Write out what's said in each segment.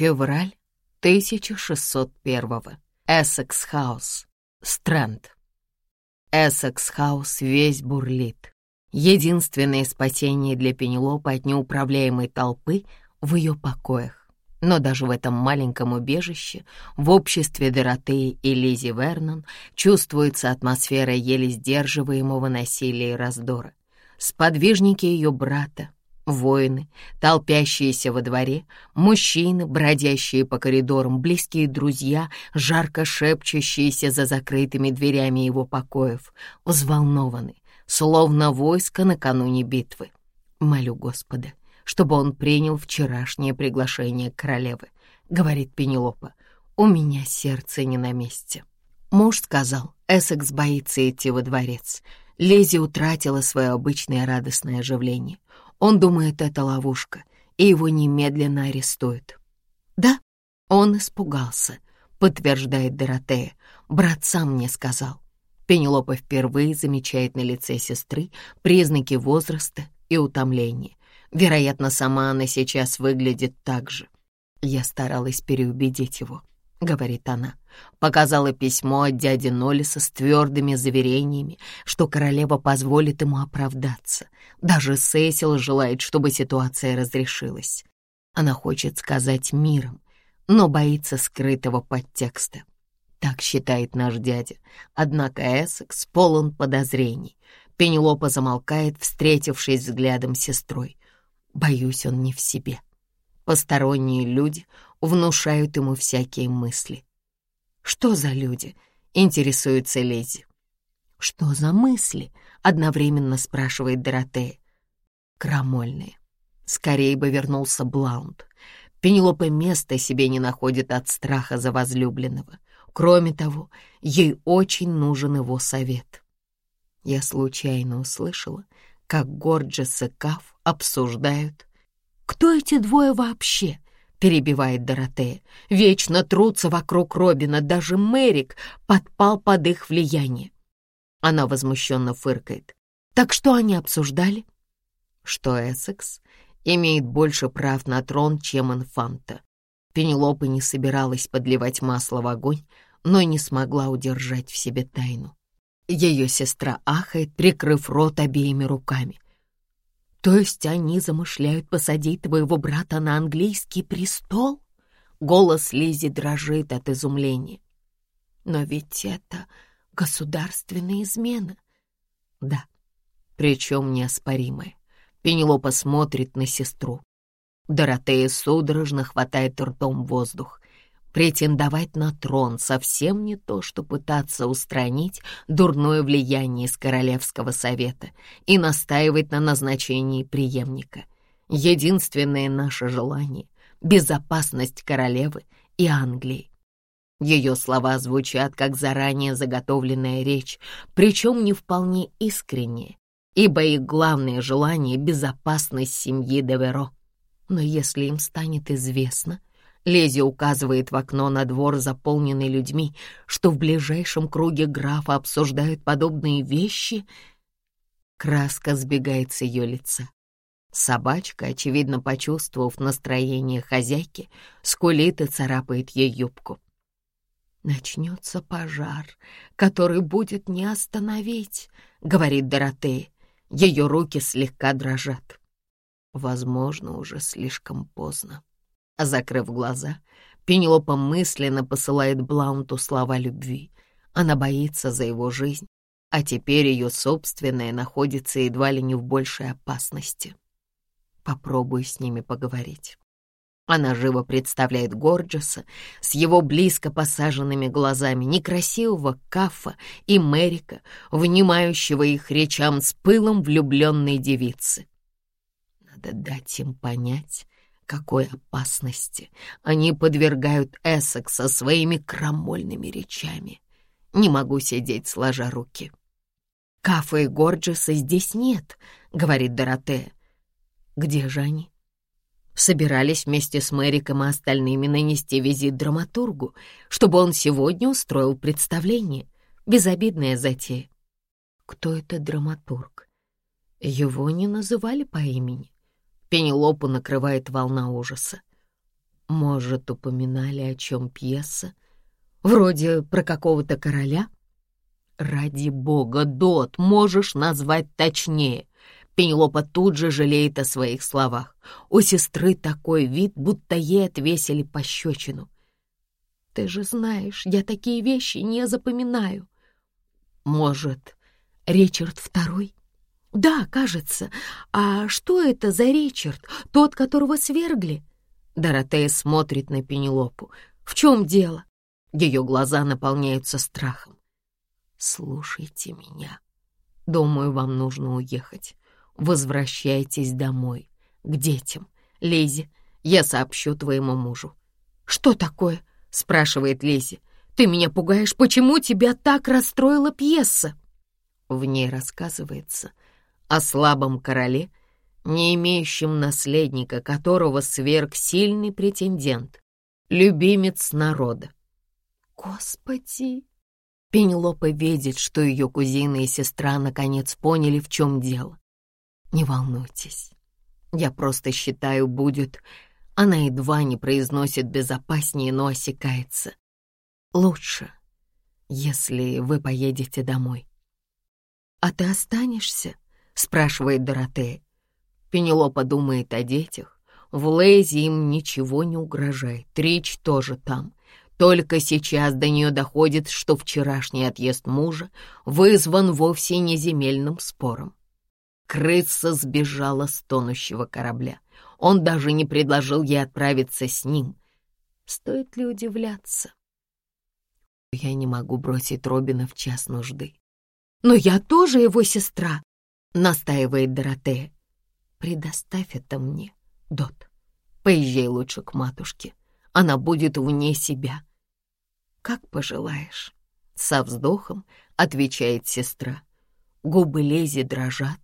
Февраль 1601. Эссекс-хаус. Стрэнд. Эссекс-хаус весь бурлит. Единственное спасение для Пенелопы от неуправляемой толпы в ее покоях. Но даже в этом маленьком убежище, в обществе Доротеи и Лизи Вернон, чувствуется атмосфера еле сдерживаемого насилия и раздора. Сподвижники ее брата, Воины, толпящиеся во дворе, мужчины, бродящие по коридорам, близкие друзья, жарко шепчущиеся за закрытыми дверями его покоев, взволнованы, словно войско накануне битвы. Молю Господа, чтобы он принял вчерашнее приглашение королевы, говорит Пенелопа. У меня сердце не на месте. Муж сказал, Эссекс боится идти во дворец. Лизи утратила свое обычное радостное оживление — он думает, это ловушка, и его немедленно арестуют. Да, он испугался, подтверждает Доротея. Брат сам мне сказал. Пенелопа впервые замечает на лице сестры признаки возраста и утомления. Вероятно, сама она сейчас выглядит так же. Я старалась переубедить его. — говорит она, показала письмо от дяди Нолиса с твердыми заверениями, что королева позволит ему оправдаться. Даже Сесил желает, чтобы ситуация разрешилась. Она хочет сказать миром, но боится скрытого подтекста. Так считает наш дядя. Однако Эссекс полон подозрений. Пенелопа замолкает, встретившись взглядом с сестрой. Боюсь, он не в себе. Посторонние люди внушают ему всякие мысли. «Что за люди?» — интересуется Леди. «Что за мысли?» — одновременно спрашивает Доротея. «Крамольные. Скорее бы вернулся Блаунд. Пенелопа места себе не находит от страха за возлюбленного. Кроме того, ей очень нужен его совет. Я случайно услышала, как Горджес и Каф обсуждают, кто эти двое вообще, перебивает Доротея. Вечно трутся вокруг Робина, даже Мэрик подпал под их влияние. Она возмущенно фыркает. Так что они обсуждали? Что Эссекс имеет больше прав на трон, чем инфанта. Пенелопа не собиралась подливать масло в огонь, но не смогла удержать в себе тайну. Ее сестра ахает, прикрыв рот обеими руками — то есть они замышляют посадить твоего брата на английский престол? Голос Лизи дрожит от изумления. Но ведь это государственная измена. Да, причем неоспоримая. Пенелопа смотрит на сестру. Доротея судорожно хватает ртом воздух. Претендовать на трон совсем не то, что пытаться устранить дурное влияние из Королевского совета и настаивать на назначении преемника. Единственное наше желание — безопасность королевы и Англии. Ее слова звучат как заранее заготовленная речь, причем не вполне искренняя, ибо их главное желание — безопасность семьи Деверо. Но если им станет известно — Лези указывает в окно на двор, заполненный людьми, что в ближайшем круге графа обсуждают подобные вещи. Краска сбегает с ее лица. Собачка, очевидно почувствовав настроение хозяйки, скулит и царапает ей юбку. «Начнется пожар, который будет не остановить», — говорит Доротея. Ее руки слегка дрожат. Возможно, уже слишком поздно. Закрыв глаза, Пенелопа мысленно посылает Блаунту слова любви. Она боится за его жизнь, а теперь ее собственная находится едва ли не в большей опасности. Попробую с ними поговорить. Она живо представляет Горджеса с его близко посаженными глазами, некрасивого Кафа и Мерика, внимающего их речам с пылом влюбленной девицы. Надо дать им понять, какой опасности они подвергают Эссекса своими крамольными речами. Не могу сидеть, сложа руки. «Кафа и Горджеса здесь нет», — говорит Доротея. «Где же они?» Собирались вместе с Мэриком и остальными нанести визит драматургу, чтобы он сегодня устроил представление. Безобидная затея. Кто это драматург? Его не называли по имени. Пенелопу накрывает волна ужаса. Может, упоминали о чем пьеса? Вроде про какого-то короля? Ради бога, Дот, можешь назвать точнее. Пенелопа тут же жалеет о своих словах. У сестры такой вид, будто ей отвесили пощечину. Ты же знаешь, я такие вещи не запоминаю. Может, Ричард Второй? Да, кажется. А что это за Ричард, тот, которого свергли? Доротея смотрит на Пенелопу. В чем дело? Ее глаза наполняются страхом. Слушайте меня. Думаю, вам нужно уехать. Возвращайтесь домой, к детям. Лизи, я сообщу твоему мужу. Что такое? спрашивает Лизи. Ты меня пугаешь, почему тебя так расстроила пьеса? В ней рассказывается о слабом короле, не имеющем наследника, которого сверг сильный претендент, любимец народа. Господи! Пенелопа видит, что ее кузина и сестра наконец поняли, в чем дело. Не волнуйтесь. Я просто считаю, будет... Она едва не произносит безопаснее, но осекается. Лучше, если вы поедете домой. «А ты останешься?» — спрашивает Доротея. Пенелопа думает о детях. В Лейзе им ничего не угрожает. Рич тоже там. Только сейчас до нее доходит, что вчерашний отъезд мужа вызван вовсе не земельным спором. Крыса сбежала с тонущего корабля. Он даже не предложил ей отправиться с ним. Стоит ли удивляться? Я не могу бросить Робина в час нужды. «Но я тоже его сестра», — настаивает Доротея. «Предоставь это мне, Дот. Поезжай лучше к матушке. Она будет вне себя». «Как пожелаешь», — со вздохом отвечает сестра. Губы Лези дрожат,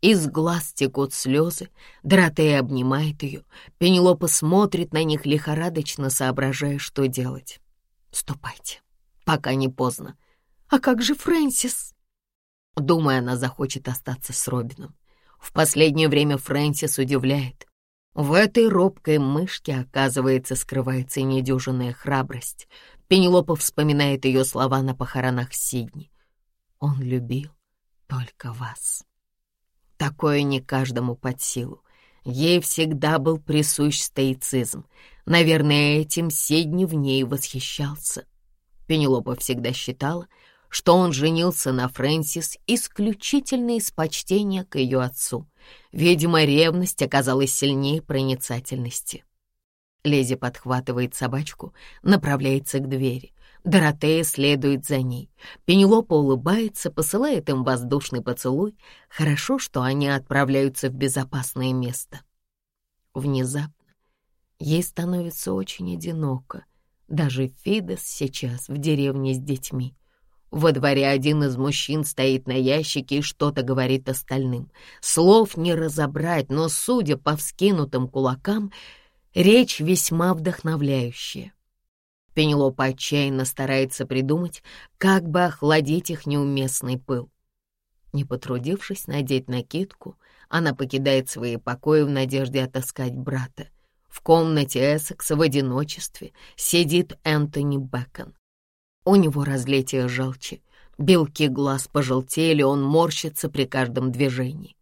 из глаз текут слезы, Доротея обнимает ее, Пенелопа смотрит на них лихорадочно, соображая, что делать. «Ступайте, пока не поздно. А как же Фрэнсис?» Думаю, она захочет остаться с Робином. В последнее время Фрэнсис удивляет. В этой робкой мышке, оказывается, скрывается недюжинная храбрость. Пенелопа вспоминает ее слова на похоронах Сидни. «Он любил только вас». Такое не каждому под силу. Ей всегда был присущ стоицизм. Наверное, этим Седни в ней восхищался. Пенелопа всегда считала, что он женился на Фрэнсис исключительно из почтения к ее отцу. Видимо, ревность оказалась сильнее проницательности. Лези подхватывает собачку, направляется к двери. Доротея следует за ней. Пенелопа улыбается, посылает им воздушный поцелуй. Хорошо, что они отправляются в безопасное место. Внезапно ей становится очень одиноко. Даже Фидес сейчас в деревне с детьми. Во дворе один из мужчин стоит на ящике и что-то говорит остальным. Слов не разобрать, но, судя по вскинутым кулакам, речь весьма вдохновляющая. Пенелопа отчаянно старается придумать, как бы охладить их неуместный пыл. Не потрудившись надеть накидку, она покидает свои покои в надежде отыскать брата. В комнате Эссекса в одиночестве сидит Энтони Бэкон. У него разлетие желчи, белки глаз пожелтели, он морщится при каждом движении.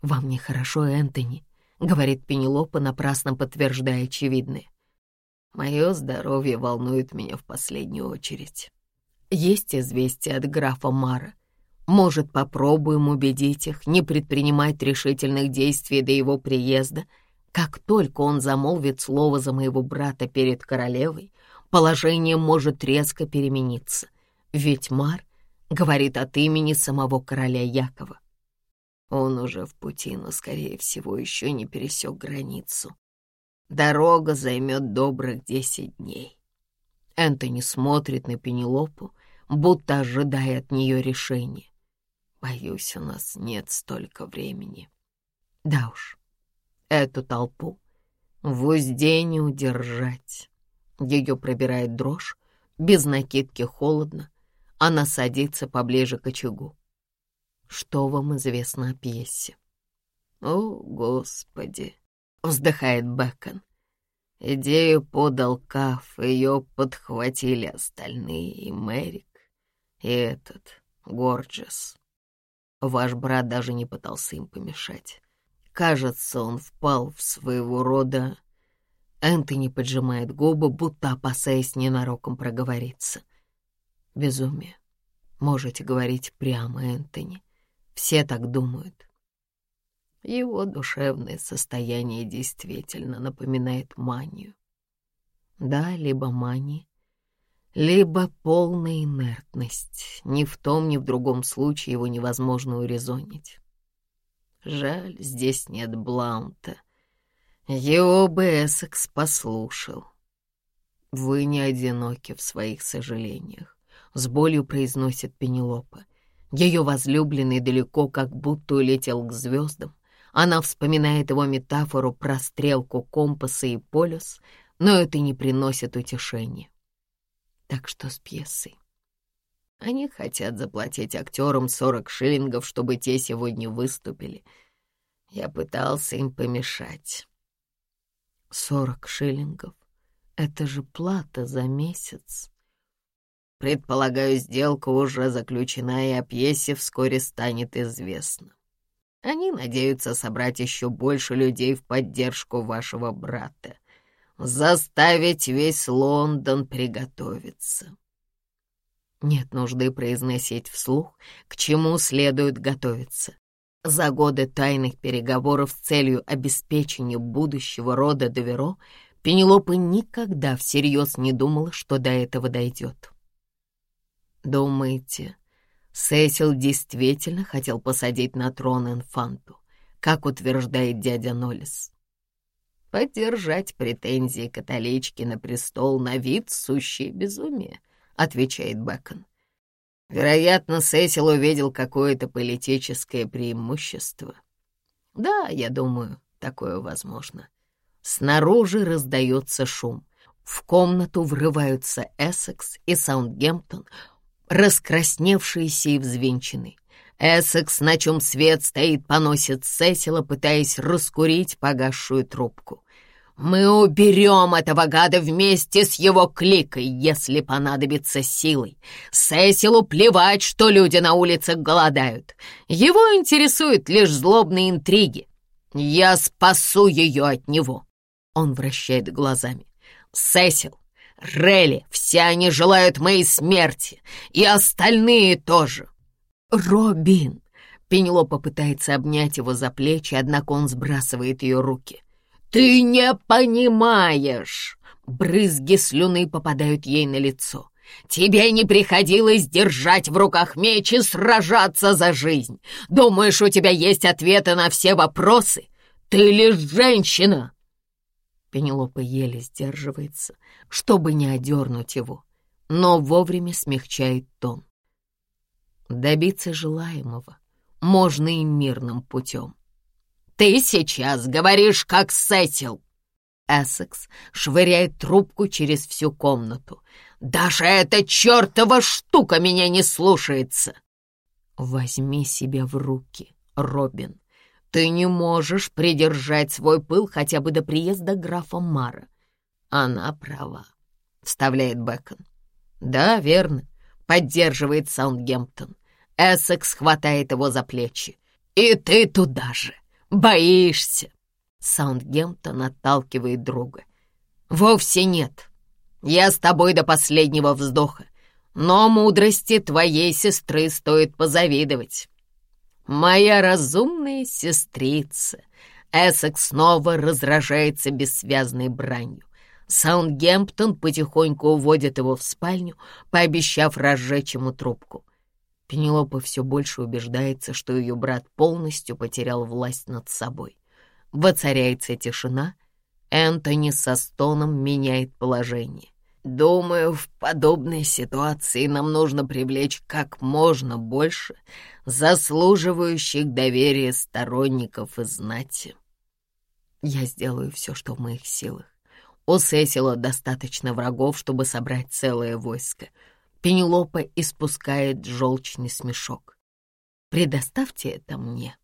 «Вам нехорошо, Энтони», — говорит Пенелопа, напрасно подтверждая очевидное. Мое здоровье волнует меня в последнюю очередь. Есть известие от графа Мара. Может, попробуем убедить их не предпринимать решительных действий до его приезда. Как только он замолвит слово за моего брата перед королевой, положение может резко перемениться. Ведь Мар говорит от имени самого короля Якова. Он уже в пути, но, скорее всего, еще не пересек границу. Дорога займет добрых десять дней. Энтони смотрит на Пенелопу, будто ожидая от нее решения. Боюсь, у нас нет столько времени. Да уж, эту толпу в узде не удержать. Ее пробирает дрожь, без накидки холодно. Она садится поближе к очагу. что вам известно о пьесе?» «О, Господи!» — вздыхает Бэкон. Идею подал Каф, ее подхватили остальные, и Мэрик, и этот, Горджес. Ваш брат даже не пытался им помешать. Кажется, он впал в своего рода... Энтони поджимает губы, будто опасаясь ненароком проговориться. Безумие. Можете говорить прямо, Энтони. Все так думают. Его душевное состояние действительно напоминает манию. Да, либо мания, либо полная инертность. Ни в том, ни в другом случае его невозможно урезонить. Жаль, здесь нет Блаунта. Его бы Эссекс послушал. Вы не одиноки в своих сожалениях, — с болью произносит Пенелопа. Ее возлюбленный далеко как будто улетел к звездам, она вспоминает его метафору про стрелку компаса и полюс, но это не приносит утешения. Так что с пьесой? Они хотят заплатить актерам 40 шиллингов, чтобы те сегодня выступили. Я пытался им помешать. 40 шиллингов — это же плата за месяц. Предполагаю, сделка уже заключена, и о пьесе вскоре станет известно. Они надеются собрать еще больше людей в поддержку вашего брата, заставить весь Лондон приготовиться. Нет нужды произносить вслух, к чему следует готовиться. За годы тайных переговоров с целью обеспечения будущего рода Доверо Пенелопа никогда всерьез не думала, что до этого дойдет. «Думаете, Сесил действительно хотел посадить на трон инфанту, как утверждает дядя Ноллис. «Поддержать претензии католички на престол на вид — сущее безумие», — отвечает Бэкон. Вероятно, Сесил увидел какое-то политическое преимущество. Да, я думаю, такое возможно. Снаружи раздается шум. В комнату врываются Эссекс и Саундгемптон, раскрасневшиеся и взвинченный. Эссекс, на чем свет стоит, поносит Сесила, пытаясь раскурить погасшую трубку. «Мы уберем этого гада вместе с его кликой, если понадобится силой. Сесилу плевать, что люди на улицах голодают. Его интересуют лишь злобные интриги. Я спасу ее от него». Он вращает глазами. «Сесил, Релли, все они желают моей смерти, и остальные тоже. Робин! Пенелопа пытается обнять его за плечи, однако он сбрасывает ее руки. «Ты не понимаешь!» Брызги слюны попадают ей на лицо. «Тебе не приходилось держать в руках меч и сражаться за жизнь. Думаешь, у тебя есть ответы на все вопросы? Ты лишь женщина!» Пенелопа еле сдерживается, чтобы не одернуть его, но вовремя смягчает тон. Добиться желаемого можно и мирным путем. «Ты сейчас говоришь, как Сетил!» Эссекс швыряет трубку через всю комнату. «Даже эта чертова штука меня не слушается!» «Возьми себя в руки, Робин. Ты не можешь придержать свой пыл хотя бы до приезда графа Мара. Она права, — вставляет Бэкон. Да, верно, — поддерживает Саундгемптон. Эссекс хватает его за плечи. И ты туда же. Боишься. Саундгемптон отталкивает друга. Вовсе нет. Я с тобой до последнего вздоха. Но мудрости твоей сестры стоит позавидовать. «Моя разумная сестрица!» Эссекс снова разражается бессвязной бранью. Саундгемптон потихоньку уводит его в спальню, пообещав разжечь ему трубку. Пенелопа все больше убеждается, что ее брат полностью потерял власть над собой. Воцаряется тишина, Энтони со стоном меняет положение. Думаю, в подобной ситуации нам нужно привлечь как можно больше заслуживающих доверия сторонников и знати. Я сделаю все, что в моих силах. У Сесила достаточно врагов, чтобы собрать целое войско. Пенелопа испускает желчный смешок. Предоставьте это мне».